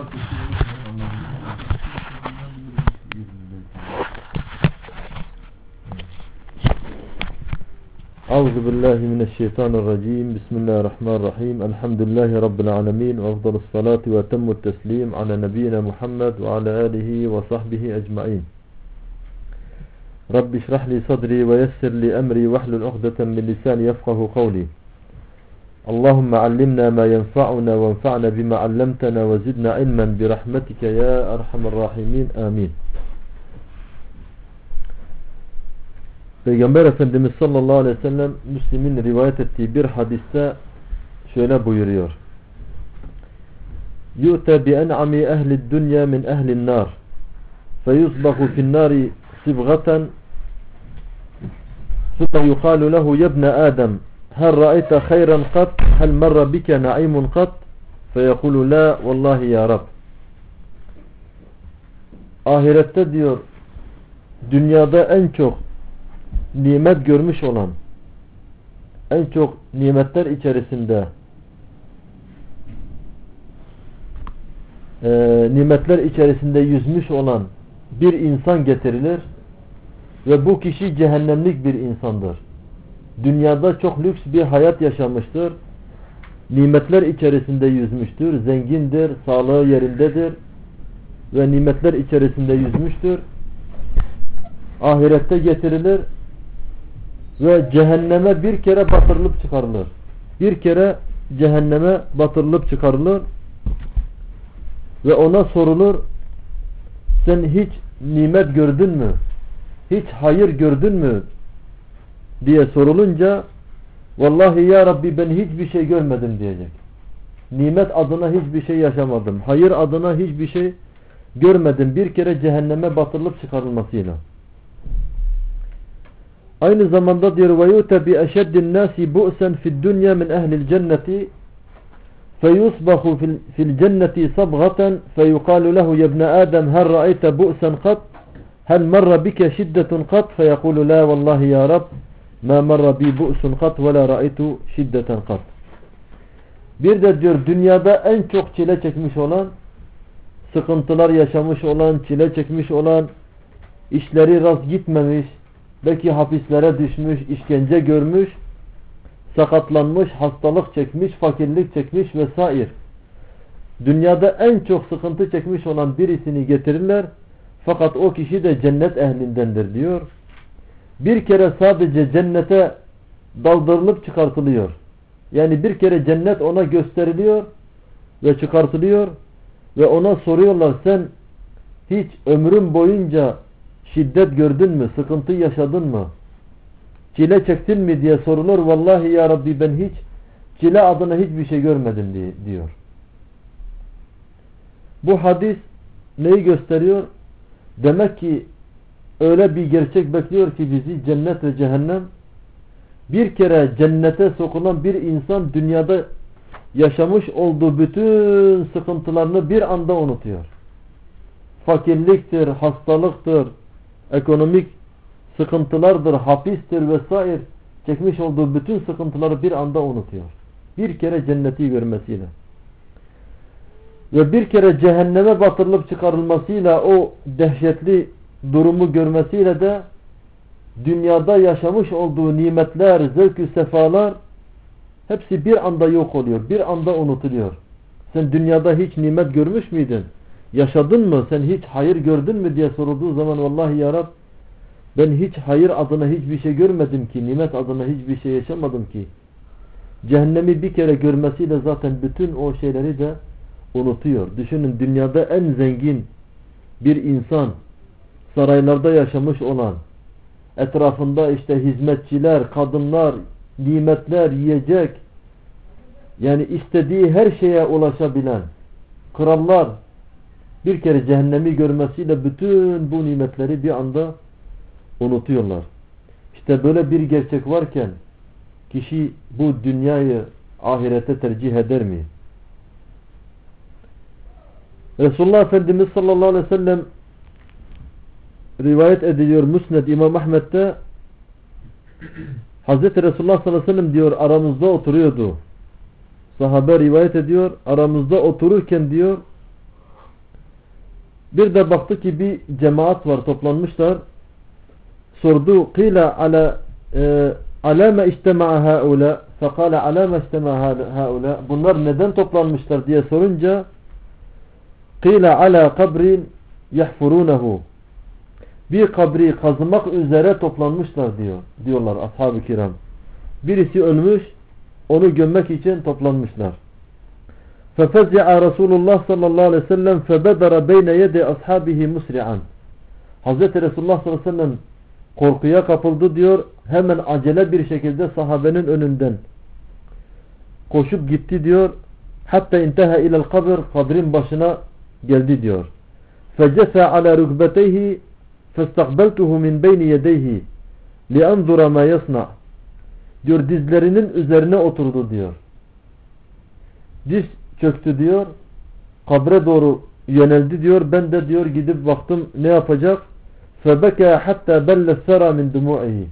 أعوذ بالله من الشيطان الرجيم. بسم الله الرحمن الرحيم. الحمد لله رب العالمين وأفضل الصلاة وتم التسليم على نبينا محمد وعلى آله وصحبه أجمعين. رب اشرح لي صدري ويسر لي أمري واحلل عقدة من لساني يفقه قولي. اللهم علمنا ما ينفعنا وانفعنا بما علمتنا وزدنا علما برحمتك يا أرحم الراحمين آمين Peygamber Efendimiz sallallahu aleyhi ve sellem Müslim'in rivayet ettiği bir hadiste şöyle buyuruyor. Yu'te bi en'ami ehli dünya min ehli nar feyuzbahu fin nari ثم يقال له يا ابن آدم هل رأيت خيرا قط هل مر بك نعيم قط فيقول لا والله يا رب ahirette diyor dünyada en çok nimet görmüş olan en çok nimetler içerisinde e, nimetler içerisinde yüzmüş olan bir insan getirilir ve bu kişi cehennemlik bir insandır. Dünyada çok lüks bir hayat yaşamıştır. Nimetler içerisinde yüzmüştür. Zengindir, sağlığı yerindedir ve nimetler içerisinde yüzmüştür. Ahirette getirilir ve cehenneme bir kere batırılıp çıkarılır. Bir kere cehenneme batırılıp çıkarılır ve ona sorulur sen hiç nimet gördün mü? Hiç hayır gördün mü? Diye sorulunca vallahi ya Rabbi ben hiçbir şey görmedim diyecek. Nimet adına hiçbir şey yaşamadım. Hayır adına hiçbir şey görmedim. Bir kere cehenneme batırılıp çıkarılmasıyla. Aynı zamanda diyor ve yute bi eşeddin nasi bu'sen fid dunya min ehlil cenneti feyusbahu fil cenneti sabgatan feyuqalu lehu ibn Adem hel ra'ayte bu'sen kat hel marra bike şiddetun kat feyekulu la vallahi ya Rab marra bi bu'sun kat ve la ra'aytu şiddeten kat bir de diyor dünyada en çok çile çekmiş olan sıkıntılar yaşamış olan çile çekmiş olan işleri rast gitmemiş belki hapislere düşmüş, işkence görmüş, sakatlanmış, hastalık çekmiş, fakirlik çekmiş vesaire. Dünyada en çok sıkıntı çekmiş olan birisini getirirler. Fakat o kişi de cennet ehlindendir diyor. Bir kere sadece cennete daldırılıp çıkartılıyor. Yani bir kere cennet ona gösteriliyor ve çıkartılıyor ve ona soruyorlar sen hiç ömrün boyunca şiddet gördün mü? Sıkıntı yaşadın mı? Çile çektin mi diye sorulur. Vallahi ya Rabbi ben hiç çile adına hiçbir şey görmedim diyor. Bu hadis neyi gösteriyor? Demek ki öyle bir gerçek bekliyor ki bizi cennet ve cehennem bir kere cennete sokulan bir insan dünyada yaşamış olduğu bütün sıkıntılarını bir anda unutuyor. Fakirliktir, hastalıktır, ekonomik sıkıntılardır, hapistir vesaire çekmiş olduğu bütün sıkıntıları bir anda unutuyor. Bir kere cenneti görmesiyle. Ve bir kere cehenneme batırılıp çıkarılmasıyla o dehşetli durumu görmesiyle de dünyada yaşamış olduğu nimetler, zevk-ü sefalar hepsi bir anda yok oluyor. Bir anda unutuluyor. Sen dünyada hiç nimet görmüş müydün? Yaşadın mı? Sen hiç hayır gördün mü diye sorulduğu zaman vallahi ya Rab ben hiç hayır adına hiçbir şey görmedim ki, nimet adına hiçbir şey yaşamadım ki. Cehennemi bir kere görmesiyle zaten bütün o şeyleri de unutuyor. Düşünün dünyada en zengin bir insan, saraylarda yaşamış olan, etrafında işte hizmetçiler, kadınlar, nimetler, yiyecek, yani istediği her şeye ulaşabilen, krallar, bir kere cehennemi görmesiyle bütün bu nimetleri bir anda unutuyorlar. İşte böyle bir gerçek varken kişi bu dünyayı ahirete tercih eder mi? Resulullah Efendimiz sallallahu aleyhi ve sellem rivayet ediliyor Müsned İmam Ahmet'te Hazreti Resulullah sallallahu aleyhi ve sellem diyor aramızda oturuyordu. Sahabe rivayet ediyor aramızda otururken diyor. Bir de baktı ki bir cemaat var toplanmışlar. Sordu kıyla ala e, alame istema'a haula? Fekale alame istema'a haula? Bunlar neden toplanmışlar diye sorunca kıyla ala kabrin yahfurunehu bir kabri kazımak üzere toplanmışlar diyor diyorlar ashab-ı kiram. Birisi ölmüş onu gömmek için toplanmışlar. فَفَزِعَ رَسُولُ اللّٰهِ sallallahu aleyhi ve sellem فَبَدَرَ بَيْنَ يَدِ أَصْحَابِهِ مُسْرِعًا Hz. Resulullah sallallahu aleyhi ve sellem korkuya kapıldı diyor. Hemen acele bir şekilde sahabenin önünden koşup gitti diyor. Hatta intaha ilel kabr kabrin başına geldi diyor. فَجَسَى عَلَى رُكْبَتَيْهِ فَاسْتَقْبَلْتُهُ مِنْ بَيْنِ يَدَيْهِ لِأَنْظُرَ مَا يَصْنَعُ diyor dizlerinin üzerine oturdu diyor. Diz çöktü diyor. Kabre doğru yöneldi diyor. Ben de diyor gidip baktım ne yapacak? فَبَكَى حَتَّى بَلَّ السَّرَى مِنْ دُمُعِهِ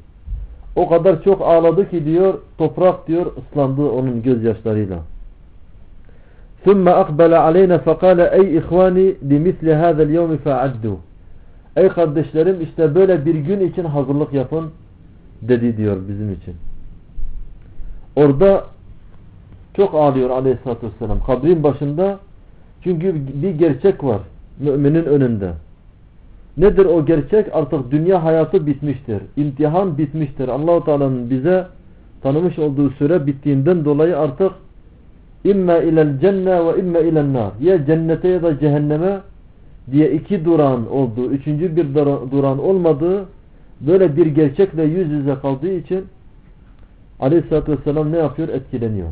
O kadar çok ağladı ki diyor toprak diyor ıslandı onun gözyaşlarıyla. ثُمَّ أَقْبَلَ عَلَيْنَا فَقَالَ اَيْ اِخْوَانِ لِمِثْلِ هَذَا الْيَوْمِ فَعَدُّوا Ey kardeşlerim işte böyle bir gün için hazırlık yapın dedi diyor bizim için. Orada çok ağlıyor aleyhissalatü vesselam. Kabrin başında çünkü bir gerçek var müminin önünde. Nedir o gerçek? Artık dünya hayatı bitmiştir. İmtihan bitmiştir. Allahu Teala'nın bize tanımış olduğu süre bittiğinden dolayı artık imme ilel cenne ve imme ilen nar. Ya cennete ya da cehenneme diye iki duran olduğu, üçüncü bir duran olmadığı böyle bir gerçekle yüz yüze kaldığı için Aleyhisselatü Vesselam ne yapıyor? Etkileniyor.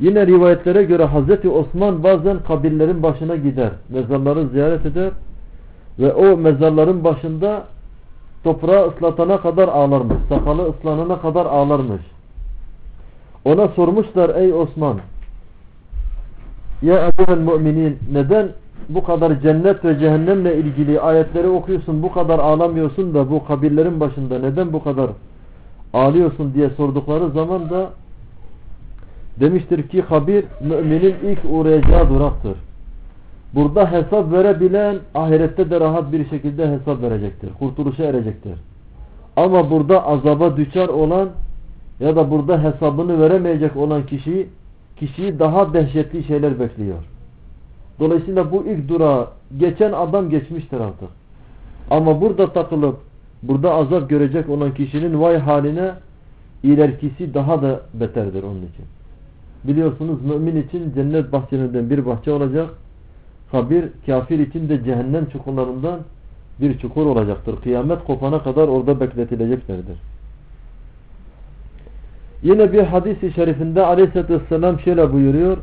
Yine rivayetlere göre Hazreti Osman bazen kabirlerin başına gider. Mezarları ziyaret eder. Ve o mezarların başında toprağı ıslatana kadar ağlarmış. Sakalı ıslanana kadar ağlarmış. Ona sormuşlar ey Osman ya ebuvel müminin neden bu kadar cennet ve cehennemle ilgili ayetleri okuyorsun bu kadar ağlamıyorsun da bu kabirlerin başında neden bu kadar ağlıyorsun diye sordukları zaman da demiştir ki kabir müminin ilk uğrayacağı duraktır. Burada hesap verebilen ahirette de rahat bir şekilde hesap verecektir. Kurtuluşa erecektir. Ama burada azaba düşer olan ya da burada hesabını veremeyecek olan kişi kişiyi daha dehşetli şeyler bekliyor. Dolayısıyla bu ilk durağı geçen adam geçmiştir artık. Ama burada takılıp burada azap görecek olan kişinin vay haline ilerkisi daha da beterdir onun için. Biliyorsunuz mümin için cennet bahçelerinden bir bahçe olacak. Kabir kafir için de cehennem çukurlarından bir çukur olacaktır. Kıyamet kopana kadar orada bekletileceklerdir. Yine bir hadis-i şerifinde aleyhissalatü vesselam şöyle buyuruyor.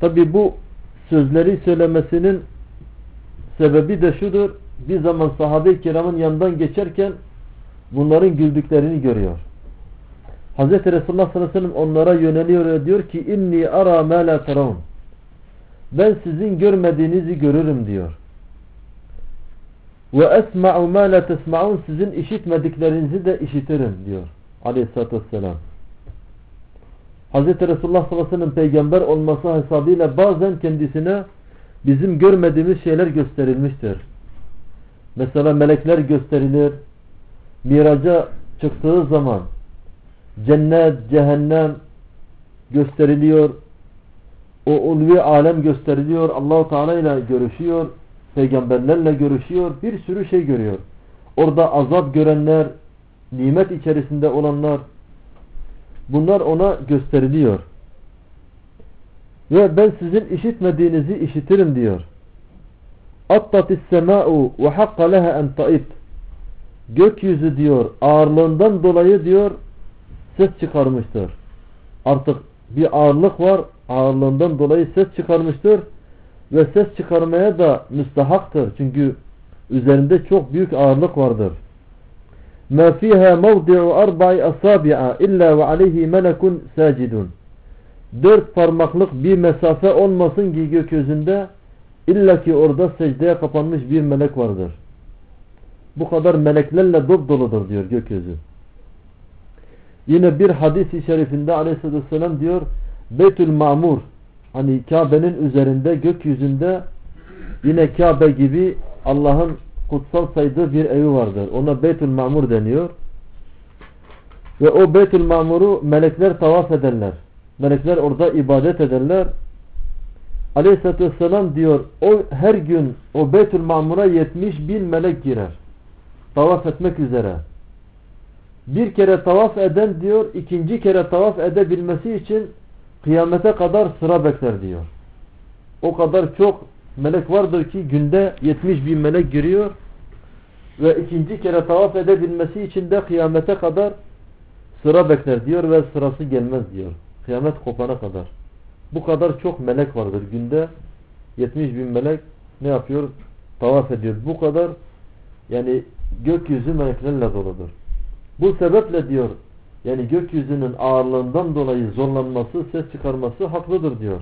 Tabi bu sözleri söylemesinin sebebi de şudur. Bir zaman sahabe-i kiramın yanından geçerken bunların güldüklerini görüyor. Hz. Resulullah sallallahu aleyhi ve sellem onlara yöneliyor ve diyor ki inni ara ma la. Ben sizin görmediğinizi görürüm diyor. Ve esma'u ma la tesma'un sizin işitmediklerinizi de işitirim diyor. Aleyhissalatü vesselam. Hz. Resulullah sallallahu aleyhi ve sellem peygamber olması hesabıyla bazen kendisine bizim görmediğimiz şeyler gösterilmiştir. Mesela melekler gösterilir. Miraca çıktığı zaman cennet, cehennem gösteriliyor. O ulvi alem gösteriliyor. Allahu Teala ile görüşüyor. Peygamberlerle görüşüyor. Bir sürü şey görüyor. Orada azap görenler, nimet içerisinde olanlar bunlar ona gösteriliyor. Ve ben sizin işitmediğinizi işitirim diyor. Attatis sema'u ve hakka leha en. Gökyüzü diyor ağırlığından dolayı diyor ses çıkarmıştır. Artık bir ağırlık var. Ağırlığından dolayı ses çıkarmıştır. Ve ses çıkarmaya da müstahaktır. Çünkü üzerinde çok büyük ağırlık vardır. Fiha mevdi'u arba'i asabi'a illa ve aleyhi melekun sacidun. Dört parmaklık bir mesafe olmasın ki gökyüzünde illa ki orada secdeye kapanmış bir melek vardır. Bu kadar meleklerle dop doludur diyor gökyüzü. Yine bir hadis-i şerifinde aleyhissalatü vesselam diyor Beytül Mamur hani Kabe'nin üzerinde gökyüzünde Yine Kabe gibi Allah'ın kutsal saydığı bir evi vardır. Ona Beytül Mamur deniyor. Ve o Beytül Mamur'u melekler tavaf ederler. Melekler orada ibadet ederler. Aleyhisselatü Vesselam diyor o her gün o Beytül Mamur'a 70 bin melek girer. Tavaf etmek üzere. Bir kere tavaf eden diyor ikinci kere tavaf edebilmesi için kıyamete kadar sıra bekler diyor. O kadar çok melek vardır ki günde 70 bin melek giriyor ve ikinci kere tavaf edebilmesi için de kıyamete kadar sıra bekler diyor ve sırası gelmez diyor. Kıyamet kopana kadar. Bu kadar çok melek vardır günde 70 bin melek ne yapıyor? Tavaf ediyor. Bu kadar yani gökyüzü meleklerle doludur. Bu sebeple diyor yani gökyüzünün ağırlığından dolayı zorlanması, ses çıkarması haklıdır diyor.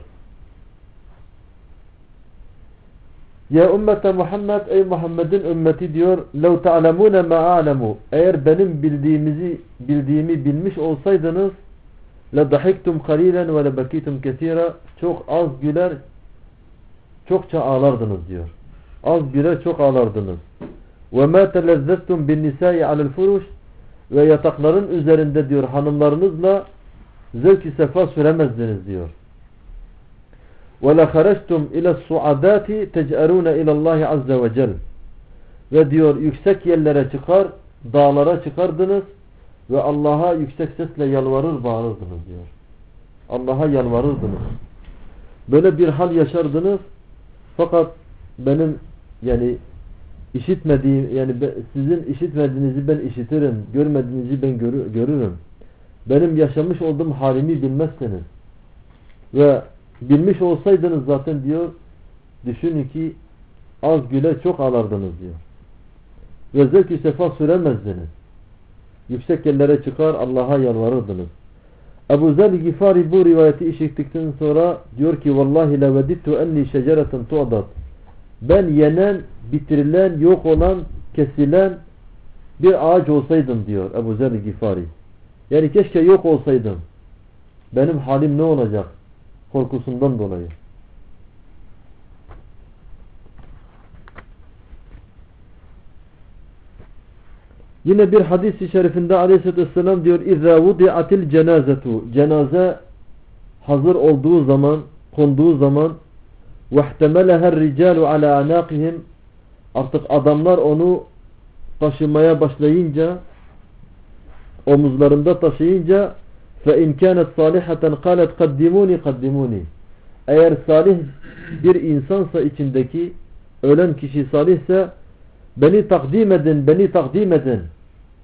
Ya ümmete Muhammed ey Muhammed'in ümmeti diyor. Lev ta'lemune ma a'lemu. Eğer benim bildiğimizi bildiğimi bilmiş olsaydınız la dahiktum qalilan ve la bakitum kesira. Çok az güler çokça ağlardınız diyor. Az güler çok ağlardınız. Ve ma telezzetum bin nisa'i alel furuş ve yatakların üzerinde diyor hanımlarınızla zevki sefa süremezdiniz diyor. وَلَخَرَجْتُمْ اِلَى السُّعَدَاتِ تَجْأَرُونَ اِلَى اللّٰهِ عَزَّ وَجَلٍ Ve diyor yüksek yerlere çıkar, dağlara çıkardınız ve Allah'a yüksek sesle yalvarır bağırırdınız diyor. Allah'a yalvarırdınız. Böyle bir hal yaşardınız fakat benim yani işitmediğim yani sizin işitmediğinizi ben işitirim, görmediğinizi ben görürüm. Benim yaşamış olduğum halimi bilmezseniz ve Bilmiş olsaydınız zaten diyor düşünün ki az güle çok ağlardınız diyor. Ve zevk-i sefa süremezdiniz. Yüksek yerlere çıkar Allah'a yalvarırdınız. Ebu Zer Gifari bu rivayeti işittikten sonra diyor ki vallahi levedittu enni şecereten tu'adat. Ben yenen, bitirilen, yok olan, kesilen bir ağaç olsaydım diyor Ebu Zer Gifari. Yani keşke yok olsaydım. Benim halim ne olacak? korkusundan dolayı. Yine bir hadis-i şerifinde aleyhissalatü vesselam diyor اِذَا وُدِعَتِ الْجَنَازَةُ Cenaze hazır olduğu zaman, konduğu zaman وَاحْتَمَلَهَا الرِّجَالُ عَلَى عَنَاقِهِمْ Artık adamlar onu taşımaya başlayınca omuzlarında taşıyınca Fe imkanet salihaten kalet kaddimuni kaddimuni. Eğer salih bir insansa içindeki ölen kişi salihse beni takdim edin, beni takdim edin.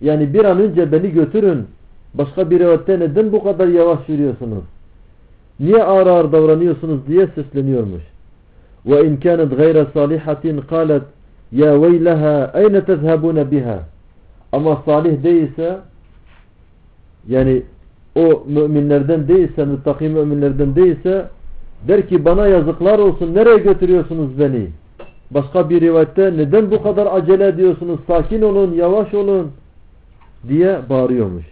Yani bir an önce beni götürün. Başka bir rivayette neden bu kadar yavaş yürüyorsunuz? Niye ağır ağır davranıyorsunuz diye sesleniyormuş. Ve in kanet gayra salihatin kalet ya veyleha eyne tezhebune biha. Ama salih değilse yani o müminlerden değilse, müttaki müminlerden değilse der ki bana yazıklar olsun nereye götürüyorsunuz beni? Başka bir rivayette neden bu kadar acele ediyorsunuz? Sakin olun, yavaş olun diye bağırıyormuş.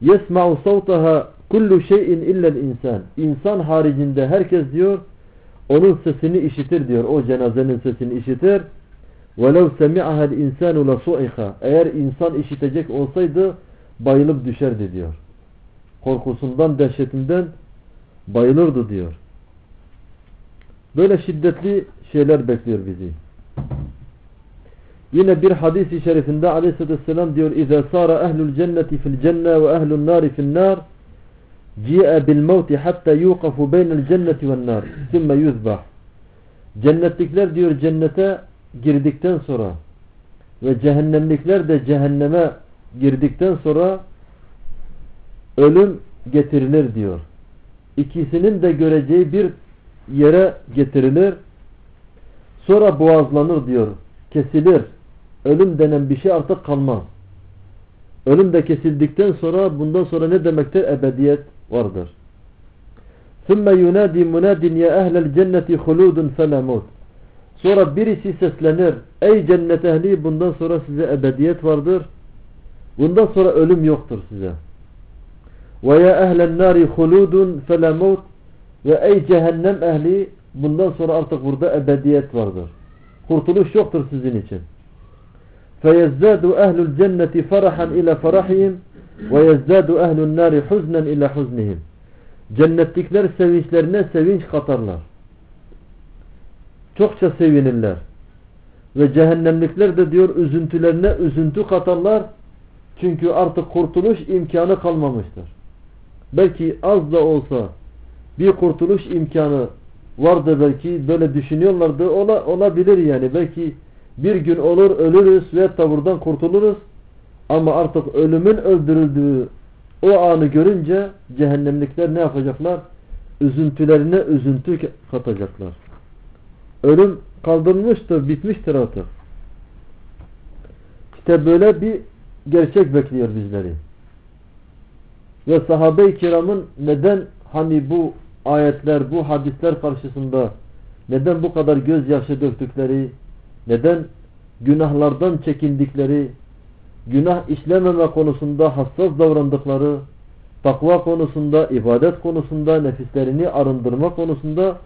Yesma'u savtaha kullu şeyin illel insan. İnsan haricinde herkes diyor onun sesini işitir diyor. O cenazenin sesini işitir. وَلَوْ سَمِعَهَا الْاِنْسَانُ لَسُعِخَ Eğer insan işitecek olsaydı bayılıp düşerdi diyor korkusundan, dehşetinden bayılırdı diyor. Böyle şiddetli şeyler bekliyor bizi. Yine bir hadis-i şerifinde aleyhissalatü vesselam diyor اِذَا صَارَ اَهْلُ الْجَنَّةِ فِي الْجَنَّةِ وَاَهْلُ النَّارِ فِي النَّارِ جِيَ بِالْمَوْتِ حَتَّى يُوقَفُ بَيْنَ الْجَنَّةِ وَالنَّارِ ثُمَّ يُذْبَحُ Cennetlikler diyor cennete girdikten sonra ve cehennemlikler de cehenneme girdikten sonra ölüm getirilir diyor. İkisinin de göreceği bir yere getirilir. Sonra boğazlanır diyor. Kesilir. Ölüm denen bir şey artık kalmaz. Ölüm de kesildikten sonra bundan sonra ne demektir? Ebediyet vardır. ثُمَّ يُنَادِي مُنَادٍ يَا اَهْلَ الْجَنَّةِ خُلُودٌ فَلَا Sonra birisi seslenir. Ey cennet ehli bundan sonra size ebediyet vardır. Bundan sonra ölüm yoktur size. Ve ya ehlen nari huludun fele mevt ve ey cehennem ehli bundan sonra artık burada ebediyet vardır. Kurtuluş yoktur sizin için. Feyezzadu ehlul cenneti farahan ile farahihim ve yezzadu ehlun nari huznen ile huznihim. Cennetlikler sevinçlerine sevinç katarlar. Çokça sevinirler. Ve cehennemlikler de diyor üzüntülerine üzüntü katarlar. Çünkü artık kurtuluş imkanı kalmamıştır. Belki az da olsa bir kurtuluş imkanı vardı belki böyle düşünüyorlardı. Ola, olabilir yani. Belki bir gün olur ölürüz ve buradan kurtuluruz. Ama artık ölümün öldürüldüğü o anı görünce cehennemlikler ne yapacaklar? Üzüntülerine üzüntü katacaklar. Ölüm kaldırılmıştır, bitmiştir artık. İşte böyle bir gerçek bekliyor bizleri. Ve sahabe-i kiramın neden hani bu ayetler, bu hadisler karşısında neden bu kadar gözyaşı döktükleri, neden günahlardan çekindikleri, günah işlememe konusunda hassas davrandıkları, takva konusunda, ibadet konusunda, nefislerini arındırma konusunda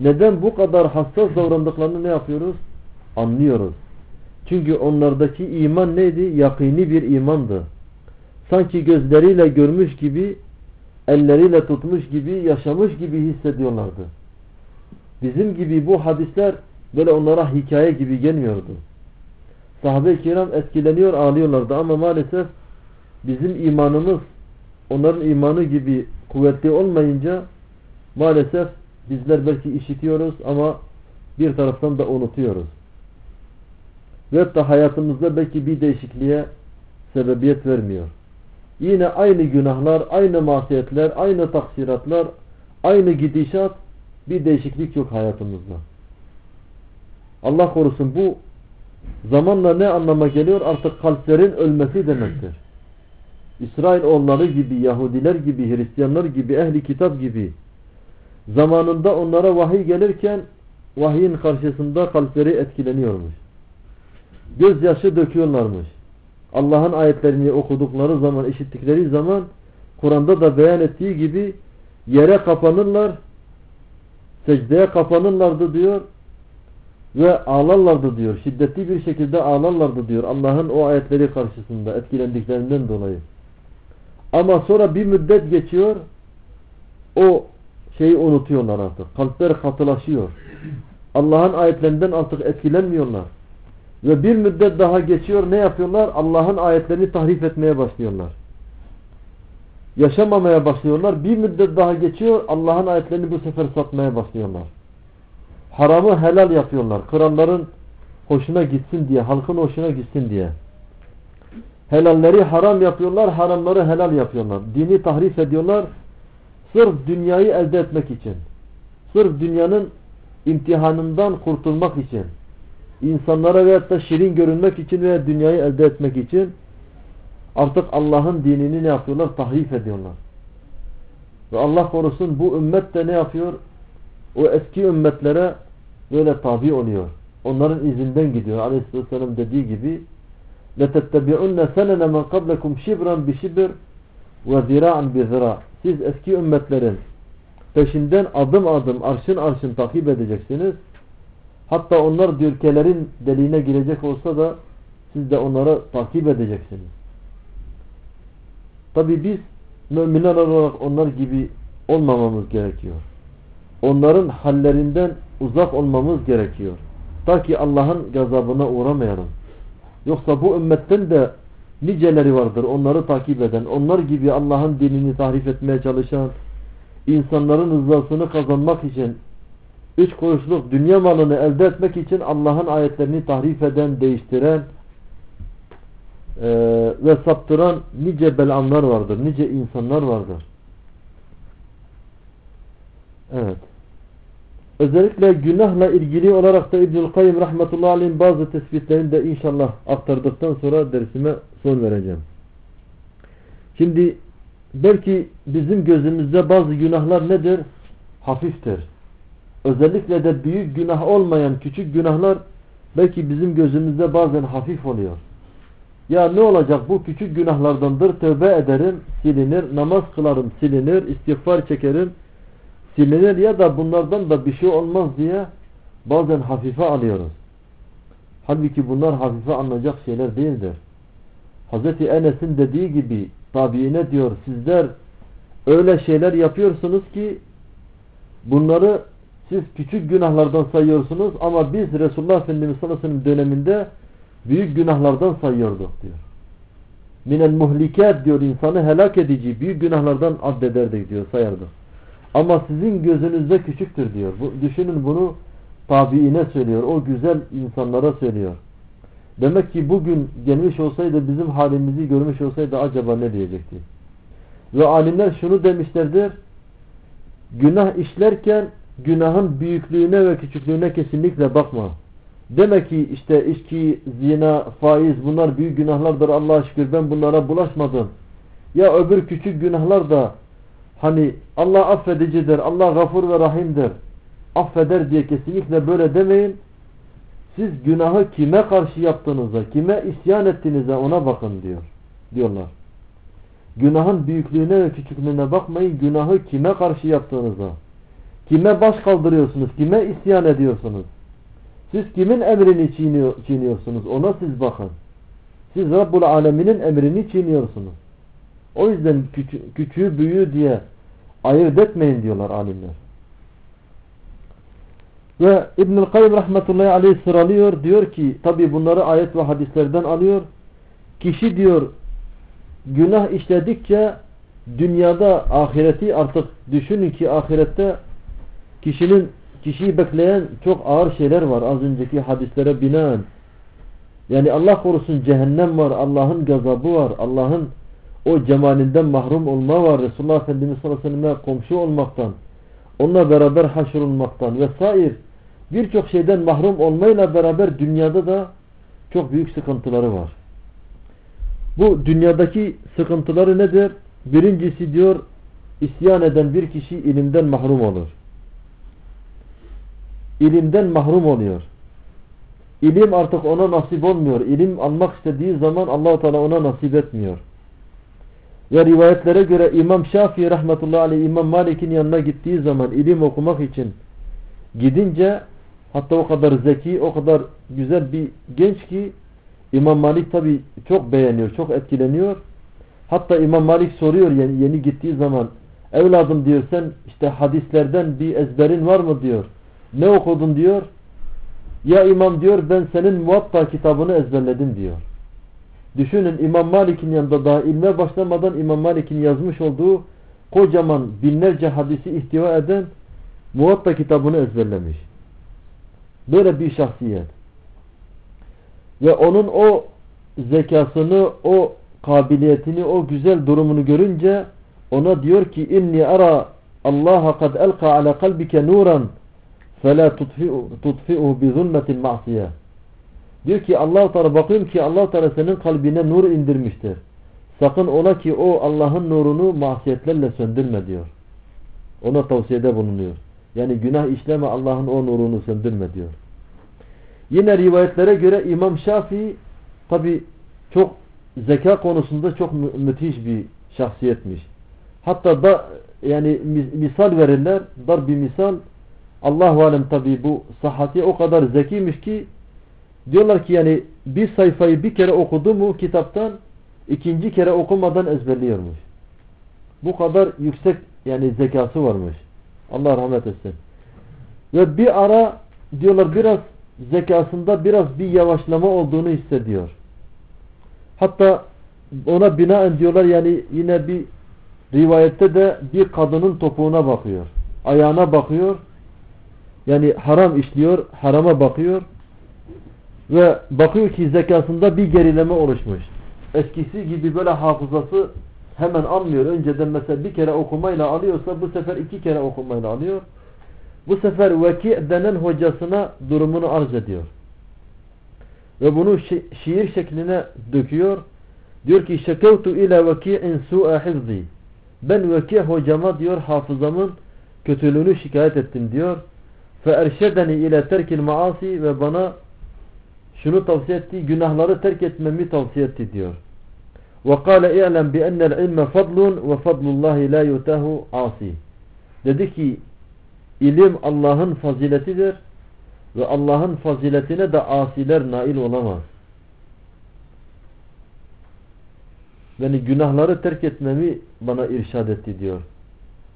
neden bu kadar hassas davrandıklarını ne yapıyoruz? Anlıyoruz. Çünkü onlardaki iman neydi? Yakini bir imandı. Sanki gözleriyle görmüş gibi, elleriyle tutmuş gibi, yaşamış gibi hissediyorlardı. Bizim gibi bu hadisler böyle onlara hikaye gibi gelmiyordu. Sahabe-i kiram etkileniyor, ağlıyorlardı ama maalesef bizim imanımız onların imanı gibi kuvvetli olmayınca maalesef bizler belki işitiyoruz ama bir taraftan da unutuyoruz. Ve hatta hayatımızda belki bir değişikliğe sebebiyet vermiyor. Yine aynı günahlar, aynı masiyetler, aynı taksiratlar, aynı gidişat bir değişiklik yok hayatımızda. Allah korusun bu zamanla ne anlama geliyor? Artık kalplerin ölmesi demektir. İsrail oğulları gibi, Yahudiler gibi, Hristiyanlar gibi, ehli kitap gibi zamanında onlara vahiy gelirken vahyin karşısında kalpleri etkileniyormuş. Gözyaşı döküyorlarmış. Allah'ın ayetlerini okudukları zaman, işittikleri zaman Kur'an'da da beyan ettiği gibi yere kapanırlar, secdeye kapanırlardı diyor ve ağlarlardı diyor. Şiddetli bir şekilde ağlarlardı diyor. Allah'ın o ayetleri karşısında etkilendiklerinden dolayı. Ama sonra bir müddet geçiyor o şeyi unutuyorlar artık. Kalpler katılaşıyor. Allah'ın ayetlerinden artık etkilenmiyorlar. Ve bir müddet daha geçiyor ne yapıyorlar? Allah'ın ayetlerini tahrif etmeye başlıyorlar. Yaşamamaya başlıyorlar. Bir müddet daha geçiyor Allah'ın ayetlerini bu sefer satmaya başlıyorlar. Haramı helal yapıyorlar. Kralların hoşuna gitsin diye, halkın hoşuna gitsin diye. Helalleri haram yapıyorlar, haramları helal yapıyorlar. Dini tahrif ediyorlar. Sırf dünyayı elde etmek için. Sırf dünyanın imtihanından kurtulmak için insanlara veyahut da şirin görünmek için veya dünyayı elde etmek için artık Allah'ın dinini ne yapıyorlar? Tahrif ediyorlar. Ve Allah korusun bu ümmet de ne yapıyor? O eski ümmetlere böyle tabi oluyor. Onların izinden gidiyor. Aleyhisselam dediği gibi لَتَتَّبِعُنَّ سَنَنَ مَنْ قَبْلَكُمْ شِبْرًا بِشِبْرٍ وَذِرَاعًا بِذِرَاع Siz eski ümmetlerin peşinden adım adım arşın arşın takip edeceksiniz. Hatta onlar dürkelerin deliğine girecek olsa da siz de onları takip edeceksiniz. Tabi biz müminler olarak onlar gibi olmamamız gerekiyor. Onların hallerinden uzak olmamız gerekiyor. Ta ki Allah'ın gazabına uğramayalım. Yoksa bu ümmetten de niceleri vardır onları takip eden, onlar gibi Allah'ın dinini tahrif etmeye çalışan, insanların rızasını kazanmak için, üç kuruşluk dünya malını elde etmek için Allah'ın ayetlerini tahrif eden, değiştiren e, ve saptıran nice belanlar vardır, nice insanlar vardır. Evet. Özellikle günahla ilgili olarak da İbnül Kayyum rahmetullahi aleyhim bazı tespitlerini de inşallah aktardıktan sonra dersime son vereceğim. Şimdi belki bizim gözümüzde bazı günahlar nedir? Hafiftir. Özellikle de büyük günah olmayan küçük günahlar belki bizim gözümüzde bazen hafif oluyor. Ya ne olacak bu küçük günahlardandır tövbe ederim silinir namaz kılarım silinir istiğfar çekerim silinir ya da bunlardan da bir şey olmaz diye bazen hafife alıyoruz. Halbuki bunlar hafife alınacak şeyler değildir. Hz. Enes'in dediği gibi tabiine diyor sizler öyle şeyler yapıyorsunuz ki bunları siz küçük günahlardan sayıyorsunuz ama biz Resulullah Efendimiz döneminde büyük günahlardan sayıyorduk diyor. Minel muhlikat diyor insanı helak edici büyük günahlardan addederdik diyor sayardık. Ama sizin gözünüzde küçüktür diyor. Bu, düşünün bunu tabiine söylüyor. O güzel insanlara söylüyor. Demek ki bugün gelmiş olsaydı bizim halimizi görmüş olsaydı acaba ne diyecekti? Ve alimler şunu demişlerdir. Günah işlerken günahın büyüklüğüne ve küçüklüğüne kesinlikle bakma. Demek ki işte içki, zina, faiz bunlar büyük günahlardır Allah'a şükür ben bunlara bulaşmadım. Ya öbür küçük günahlar da hani Allah affedicidir, Allah gafur ve rahimdir. Affeder diye kesinlikle böyle demeyin. Siz günahı kime karşı yaptığınıza, kime isyan ettiğinize ona bakın diyor. Diyorlar. Günahın büyüklüğüne ve küçüklüğüne bakmayın. Günahı kime karşı yaptığınıza. Kime baş kaldırıyorsunuz? Kime isyan ediyorsunuz? Siz kimin emrini çiğniyor, çiğniyorsunuz? Ona siz bakın. Siz Rabbul Aleminin emrini çiğniyorsunuz. O yüzden küçü, küçüğü büyüğü diye ayırt etmeyin diyorlar alimler. Ve İbnül Kayyum rahmetullahi aleyh sıralıyor. Diyor ki tabi bunları ayet ve hadislerden alıyor. Kişi diyor günah işledikçe dünyada ahireti artık düşünün ki ahirette kişinin kişiyi bekleyen çok ağır şeyler var az önceki hadislere binaen. Yani Allah korusun cehennem var, Allah'ın gazabı var, Allah'ın o cemalinden mahrum olma var. Resulullah Efendimiz sallallahu aleyhi ve selleme komşu olmaktan, onunla beraber haşrolmaktan vesaire birçok şeyden mahrum olmayla beraber dünyada da çok büyük sıkıntıları var. Bu dünyadaki sıkıntıları nedir? Birincisi diyor isyan eden bir kişi ilimden mahrum olur. İlimden mahrum oluyor. İlim artık ona nasip olmuyor. İlim almak istediği zaman allah Teala ona nasip etmiyor. Ve rivayetlere göre İmam Şafii rahmetullahi aleyh İmam Malik'in yanına gittiği zaman ilim okumak için gidince hatta o kadar zeki, o kadar güzel bir genç ki İmam Malik tabi çok beğeniyor, çok etkileniyor. Hatta İmam Malik soruyor yani yeni gittiği zaman evladım diyor sen işte hadislerden bir ezberin var mı diyor. Ne okudun diyor. Ya imam diyor ben senin muvatta kitabını ezberledim diyor. Düşünün İmam Malik'in yanında daha ilme başlamadan İmam Malik'in yazmış olduğu kocaman binlerce hadisi ihtiva eden muvatta kitabını ezberlemiş. Böyle bir şahsiyet. Ve onun o zekasını, o kabiliyetini, o güzel durumunu görünce ona diyor ki inni ara Allah kad elqa ala kalbike nuran فَلَا تُطْفِئُهُ بِظُلْمَةِ الْمَعْصِيَةِ Diyor ki allah Teala bakıyorum ki allah Teala senin kalbine nur indirmiştir. Sakın ola ki o Allah'ın nurunu masiyetlerle söndürme diyor. Ona tavsiyede bulunuyor. Yani günah işleme Allah'ın o nurunu söndürme diyor. Yine rivayetlere göre İmam Şafii tabi çok zeka konusunda çok mü müthiş bir şahsiyetmiş. Hatta da yani misal verirler. Dar bir misal Allahu alem tabi bu sahati o kadar zekiymiş ki diyorlar ki yani bir sayfayı bir kere okudu mu kitaptan ikinci kere okumadan ezberliyormuş. Bu kadar yüksek yani zekası varmış. Allah rahmet etsin. Ve bir ara diyorlar biraz zekasında biraz bir yavaşlama olduğunu hissediyor. Hatta ona binaen diyorlar yani yine bir rivayette de bir kadının topuğuna bakıyor. Ayağına bakıyor yani haram işliyor, harama bakıyor ve bakıyor ki zekasında bir gerileme oluşmuş. Eskisi gibi böyle hafızası hemen almıyor. Önceden mesela bir kere okumayla alıyorsa bu sefer iki kere okumayla alıyor. Bu sefer veki denen hocasına durumunu arz ediyor. Ve bunu şi şiir şekline döküyor. Diyor ki şekevtu ile veki'in su'a hifzi. Ben veki hocama diyor hafızamın kötülüğünü şikayet ettim diyor. فَاَرْشَدَنِي ile terkil maasi ve bana şunu tavsiye etti, günahları terk etmemi tavsiye etti diyor. وَقَالَ اِعْلَمْ بِأَنَّ الْعِلْمَ فَضْلٌ وَفَضْلُ اللّٰهِ لَا يُتَهُ عَاصِي Dedi ki ilim Allah'ın faziletidir ve Allah'ın faziletine de asiler nail olamaz. Beni günahları terk etmemi bana irşad etti diyor.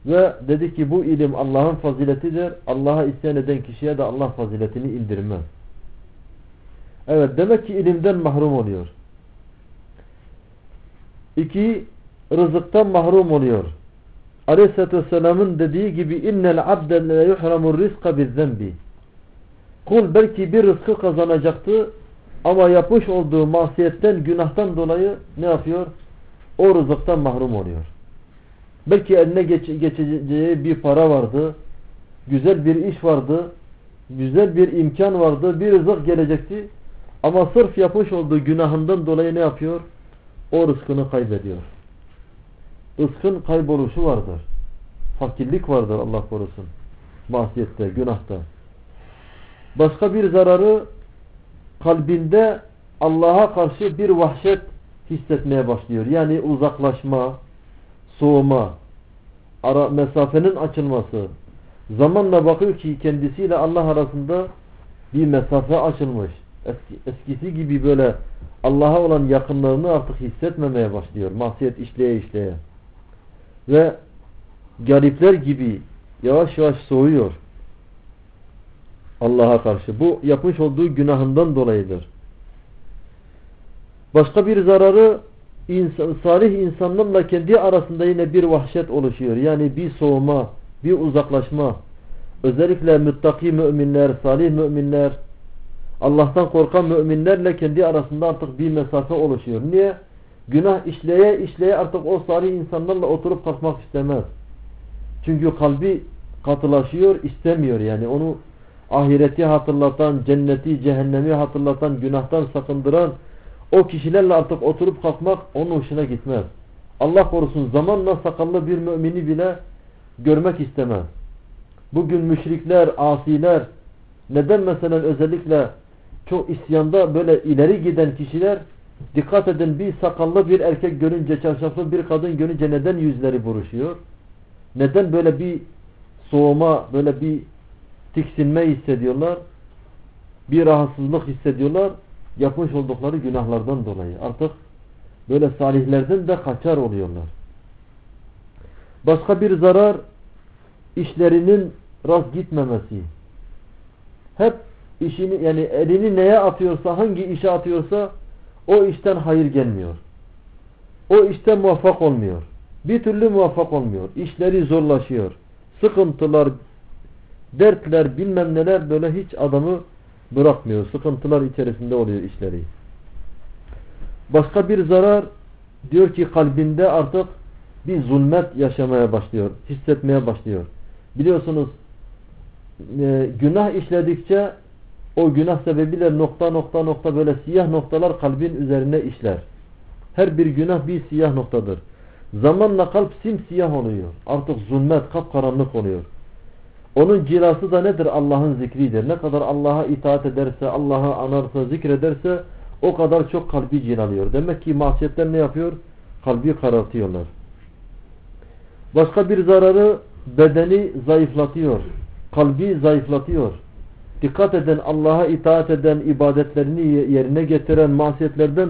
Ve dedi ki bu ilim Allah'ın faziletidir. Allah'a isyan eden kişiye de Allah faziletini indirmez. Evet demek ki ilimden mahrum oluyor. İki, rızıktan mahrum oluyor. Aleyhisselatü Vesselam'ın dediği gibi innel abde le yuhramur rizqa bizzembi. Kul belki bir rızkı kazanacaktı ama yapmış olduğu masiyetten, günahtan dolayı ne yapıyor? O rızıktan mahrum oluyor. Belki eline geç, geçeceği bir para vardı, güzel bir iş vardı, güzel bir imkan vardı, bir rızık gelecekti. Ama sırf yapmış olduğu günahından dolayı ne yapıyor? O rızkını kaybediyor. Rızkın kayboluşu vardır. Fakirlik vardır Allah korusun. Masiyette, günahta. Başka bir zararı kalbinde Allah'a karşı bir vahşet hissetmeye başlıyor. Yani uzaklaşma, soğuma, ara, mesafenin açılması. Zamanla bakıyor ki kendisiyle Allah arasında bir mesafe açılmış. Eski, eskisi gibi böyle Allah'a olan yakınlığını artık hissetmemeye başlıyor. Masiyet işleye işleye. Ve garipler gibi yavaş yavaş soğuyor. Allah'a karşı. Bu yapmış olduğu günahından dolayıdır. Başka bir zararı insan, salih insanlarla kendi arasında yine bir vahşet oluşuyor. Yani bir soğuma, bir uzaklaşma. Özellikle müttaki müminler, salih müminler, Allah'tan korkan müminlerle kendi arasında artık bir mesafe oluşuyor. Niye? Günah işleye işleye artık o salih insanlarla oturup kalkmak istemez. Çünkü kalbi katılaşıyor, istemiyor yani. Onu ahireti hatırlatan, cenneti, cehennemi hatırlatan, günahtan sakındıran o kişilerle artık oturup kalkmak onun hoşuna gitmez. Allah korusun zamanla sakallı bir mümini bile görmek istemez. Bugün müşrikler, asiler neden mesela özellikle çok isyanda böyle ileri giden kişiler dikkat edin bir sakallı bir erkek görünce çarşaflı bir kadın görünce neden yüzleri buruşuyor? Neden böyle bir soğuma, böyle bir tiksinme hissediyorlar? Bir rahatsızlık hissediyorlar? Yapmış oldukları günahlardan dolayı. Artık böyle salihlerden de kaçar oluyorlar. Başka bir zarar işlerinin rast gitmemesi. Hep işini yani elini neye atıyorsa, hangi işe atıyorsa o işten hayır gelmiyor. O işten muvaffak olmuyor. Bir türlü muvaffak olmuyor. İşleri zorlaşıyor. Sıkıntılar, dertler, bilmem neler böyle hiç adamı bırakmıyor. Sıkıntılar içerisinde oluyor işleri. Başka bir zarar diyor ki kalbinde artık bir zulmet yaşamaya başlıyor. Hissetmeye başlıyor. Biliyorsunuz e, günah işledikçe o günah sebebiyle nokta nokta nokta böyle siyah noktalar kalbin üzerine işler. Her bir günah bir siyah noktadır. Zamanla kalp simsiyah oluyor. Artık zulmet, kapkaranlık oluyor. Onun cilası da nedir? Allah'ın zikridir. Ne kadar Allah'a itaat ederse, Allah'ı anarsa, zikrederse o kadar çok kalbi cilalıyor. Demek ki masiyetler ne yapıyor? Kalbi karartıyorlar. Başka bir zararı bedeni zayıflatıyor. Kalbi zayıflatıyor. Dikkat eden, Allah'a itaat eden, ibadetlerini yerine getiren masiyetlerden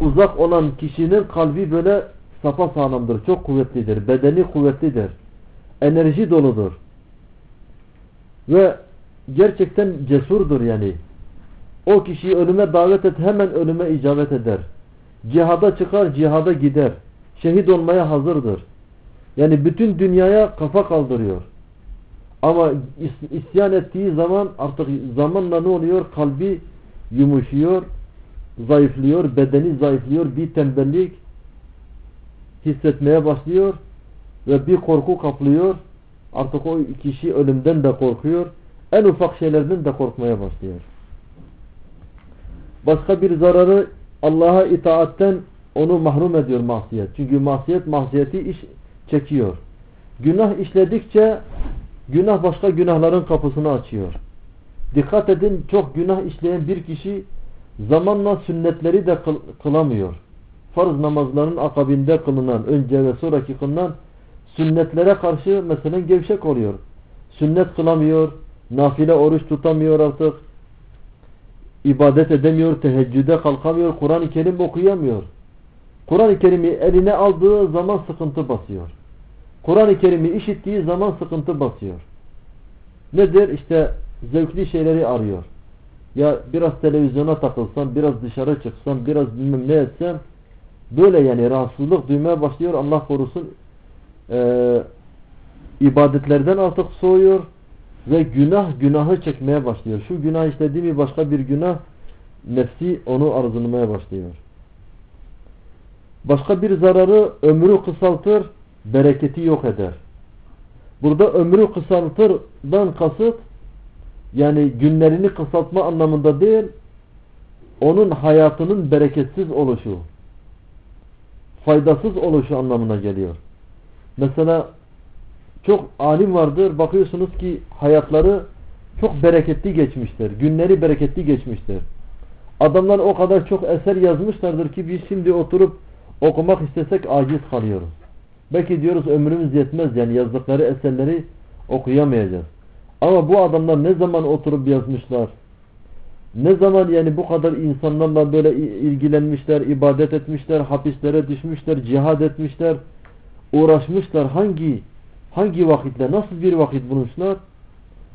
uzak olan kişinin kalbi böyle sapa sağlamdır. Çok kuvvetlidir. Bedeni kuvvetlidir. Enerji doludur. Ve gerçekten cesurdur yani. O kişiyi ölüme davet et hemen ölüme icabet eder. Cihada çıkar cihada gider. Şehit olmaya hazırdır. Yani bütün dünyaya kafa kaldırıyor. Ama isyan ettiği zaman artık zamanla ne oluyor? Kalbi yumuşuyor, zayıflıyor, bedeni zayıflıyor, bir tembellik hissetmeye başlıyor ve bir korku kaplıyor. Artık o kişi ölümden de korkuyor. En ufak şeylerden de korkmaya başlıyor. Başka bir zararı Allah'a itaatten onu mahrum ediyor masiyet. Çünkü masiyet masiyeti iş çekiyor. Günah işledikçe günah başka günahların kapısını açıyor. Dikkat edin çok günah işleyen bir kişi zamanla sünnetleri de kılamıyor. Farz namazların akabinde kılınan, önce ve sonraki kılınan sünnetlere karşı mesela gevşek oluyor. Sünnet kılamıyor, nafile oruç tutamıyor artık. ibadet edemiyor, teheccüde kalkamıyor, Kur'an-ı Kerim okuyamıyor. Kur'an-ı Kerim'i eline aldığı zaman sıkıntı basıyor. Kur'an-ı Kerim'i işittiği zaman sıkıntı basıyor. Nedir? İşte zevkli şeyleri arıyor. Ya biraz televizyona takılsam, biraz dışarı çıksam, biraz bilmem ne etsem böyle yani rahatsızlık duymaya başlıyor. Allah korusun e, ibadetlerden artık soğuyor ve günah günahı çekmeye başlıyor. Şu günah işlediği mi başka bir günah nefsi onu arzulamaya başlıyor. Başka bir zararı ömrü kısaltır, bereketi yok eder. Burada ömrü kısaltırdan kasıt yani günlerini kısaltma anlamında değil onun hayatının bereketsiz oluşu faydasız oluşu anlamına geliyor. Mesela çok alim vardır bakıyorsunuz ki hayatları çok bereketli geçmiştir. Günleri bereketli geçmiştir. Adamlar o kadar çok eser yazmışlardır ki biz şimdi oturup okumak istesek aciz kalıyoruz. Belki diyoruz ömrümüz yetmez yani yazdıkları eserleri okuyamayacağız. Ama bu adamlar ne zaman oturup yazmışlar? Ne zaman yani bu kadar insanlarla böyle ilgilenmişler, ibadet etmişler, hapislere düşmüşler, cihad etmişler, uğraşmışlar. Hangi hangi vakitle, nasıl bir vakit bulmuşlar?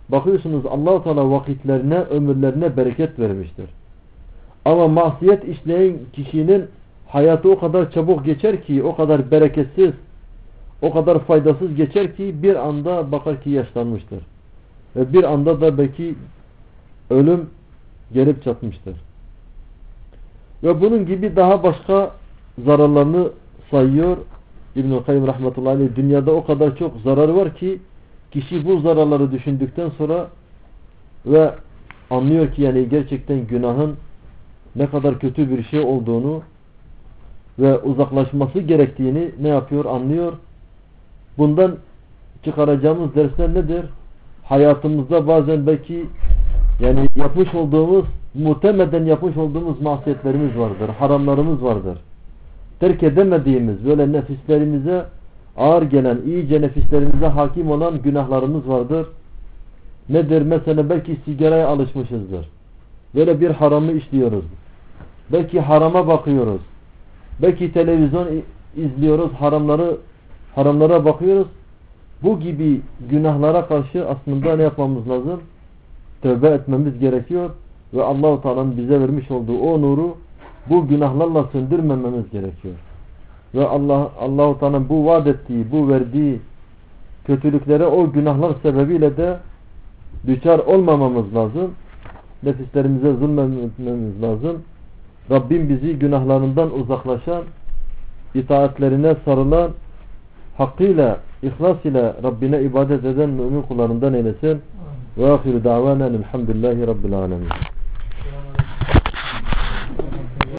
Bakıyorsunuz Allah-u Teala vakitlerine, ömürlerine bereket vermiştir. Ama masiyet işleyen kişinin hayatı o kadar çabuk geçer ki, o kadar bereketsiz, o kadar faydasız geçer ki bir anda bakar ki yaşlanmıştır. Ve bir anda da belki ölüm gelip çatmıştır. Ve bunun gibi daha başka zararlarını sayıyor İbn-i Kayyum rahmetullahi aleyh. Dünyada o kadar çok zararı var ki kişi bu zararları düşündükten sonra ve anlıyor ki yani gerçekten günahın ne kadar kötü bir şey olduğunu ve uzaklaşması gerektiğini ne yapıyor anlıyor. Bundan çıkaracağımız dersler nedir? Hayatımızda bazen belki yani yapmış olduğumuz muhtemelen yapmış olduğumuz masiyetlerimiz vardır. Haramlarımız vardır. Terk edemediğimiz böyle nefislerimize ağır gelen, iyice nefislerimize hakim olan günahlarımız vardır. Nedir? Mesela belki sigaraya alışmışızdır. Böyle bir haramı işliyoruz. Belki harama bakıyoruz. Belki televizyon izliyoruz. Haramları haramlara bakıyoruz. Bu gibi günahlara karşı aslında ne yapmamız lazım? Tövbe etmemiz gerekiyor ve Allahu Teala'nın bize vermiş olduğu o nuru bu günahlarla söndürmememiz gerekiyor. Ve Allah Allahu Teala'nın bu vaat ettiği, bu verdiği kötülüklere o günahlar sebebiyle de düçar olmamamız lazım. Nefislerimize zulmetmemiz lazım. Rabbim bizi günahlarından uzaklaşan, itaatlerine sarılan, hakkıyla, ihlas ile Rabbine ibadet eden mümin kullarından eylesin. Ve ahiru davanen elhamdülillahi rabbil alemin.